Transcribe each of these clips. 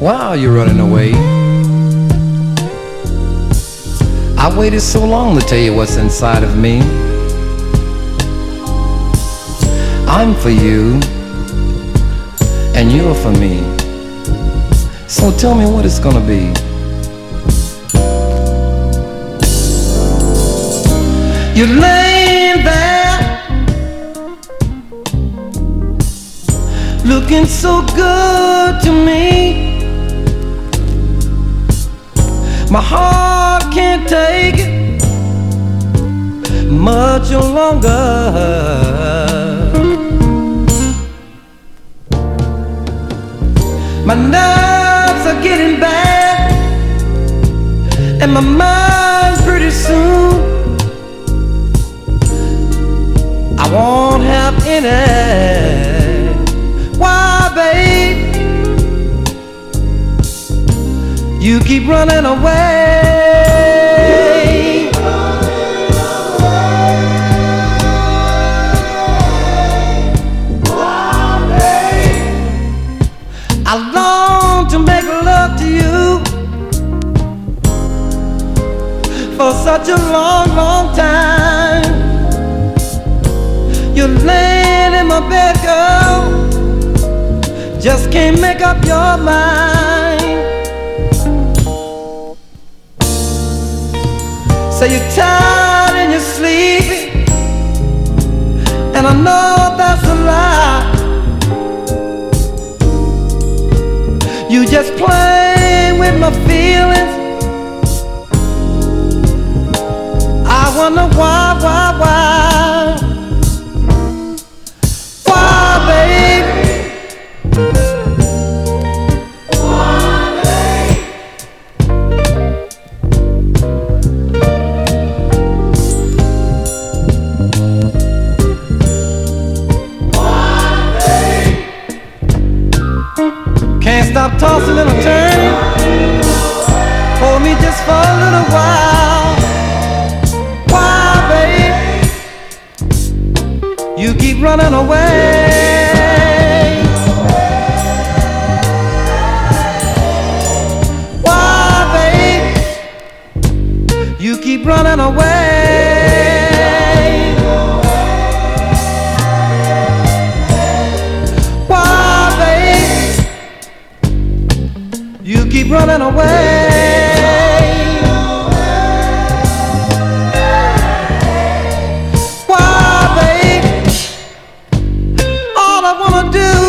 Why are you running away? I waited so long to tell you what's inside of me. I'm for you, and you're for me. So tell me what it's gonna be. You're laying there, looking so good to me. My heart can't take it much longer. My nerves are getting bad, and my mind pretty soon. I won't have any. You keep running away. I long to make love to you for such a long, long time. You're laying in my bed, girl. Just can't make up your mind. Say you're tired and you're sleepy, and I know that's a lie. You just play with my feelings. I wonder why, why? A turning. Hold me just for a little while. Why, babe? You keep running away. Running away. Why, babe? All I wanna do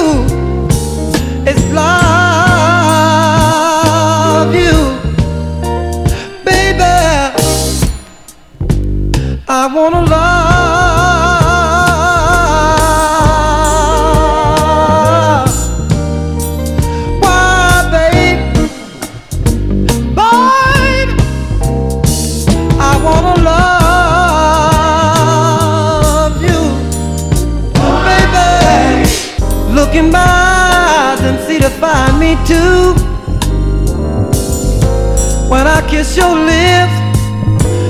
too. When I kiss your lips,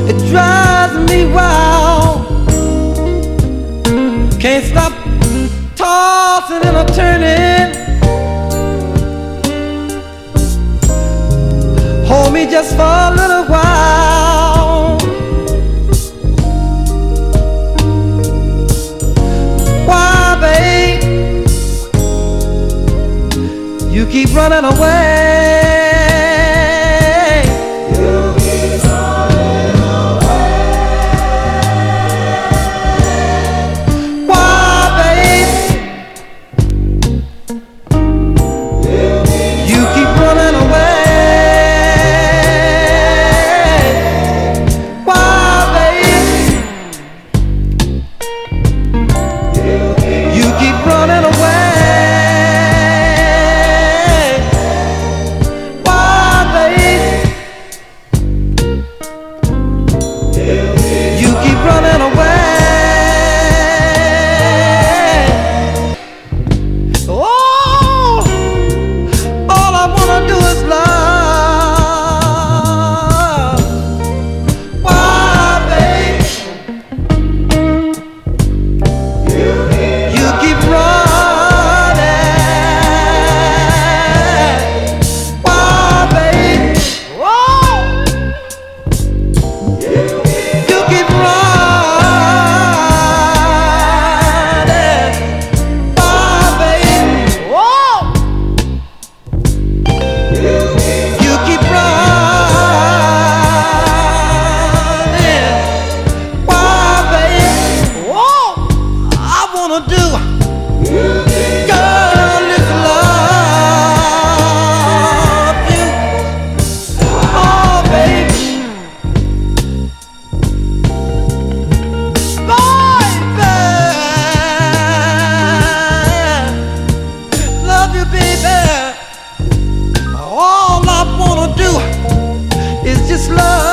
it drives me wild. Can't stop tossing and a turning. Hold me just for a little while. Running away. Love.